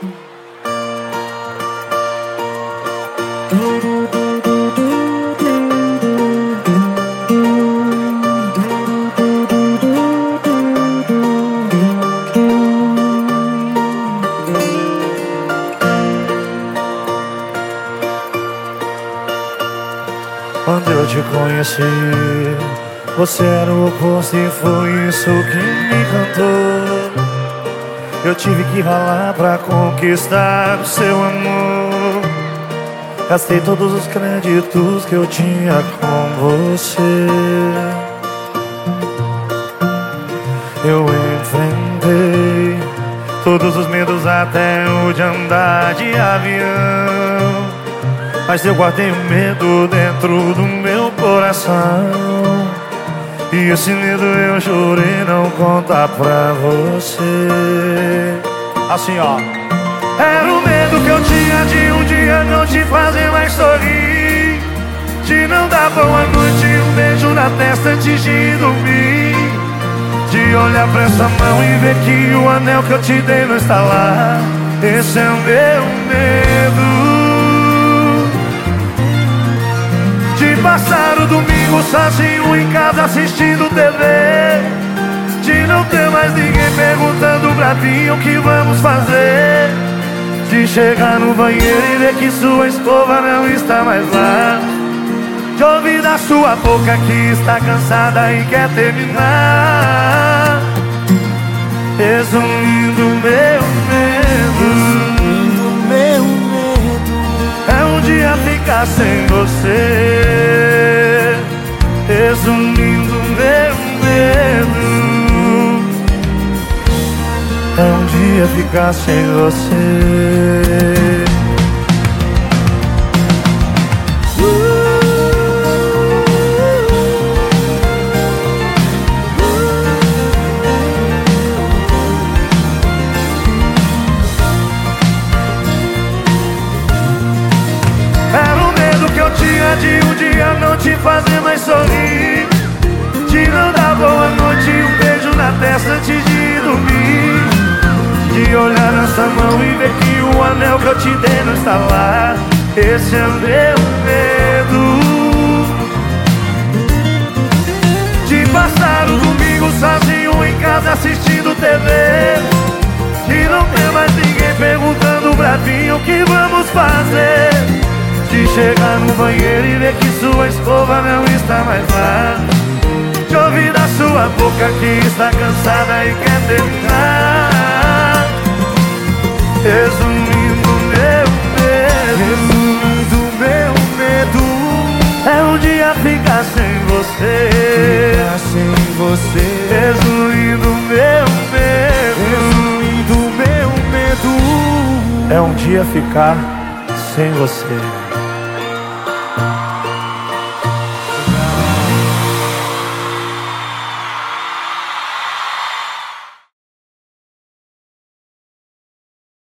Quando eu te conheci, você era o oposto e foi isso que me encantou. Eu tive que ralar pra conquistar o seu amor. Gastei todos os créditos que eu tinha com você. Eu enfrentei todos os medos até o de andar de avião. Mas eu guardei o medo dentro do meu coração E esse medo eu jurei não contar pra você. Assim ó. Era o medo que eu tinha de um dia não te fazer mais sorrir. De não dar boa noite um beijo na testa antes de dormir. De olhar pra essa mão e ver que o anel que eu te dei não está lá. Esse é o meu medo sozinho em casa assistindo TV De não ter mais ninguém perguntando pra mim o que vamos fazer. De chegar no banheiro e ver que sua escova não está mais lá. De ouvir da sua boca que está cansada e quer terminar. Resumindo meu medo. Meu medo. É um dia ficar sem você resumindo meu medo. É um dia ficar sem você. De um dia te fazer mais sorrir. De não dar boa noite e um beijo na testa antes de dormir. De olhar nessa mão e ver que o anel que eu te dei não está lá. Esse é meu medo. De passar o domingo sozinho em casa assistindo TV E não ter mais ninguém perguntando pra mim o que vamos fazer de chegar no banheiro e ver que sua escova não está mais lá. De ouvir da sua boca que está cansada e quer terminar. Resumindo meu medo Resumindo meu medo É um dia ficar sem você. Ficar sem você. Resumindo meu medo Resumindo meu medo É um dia ficar sem você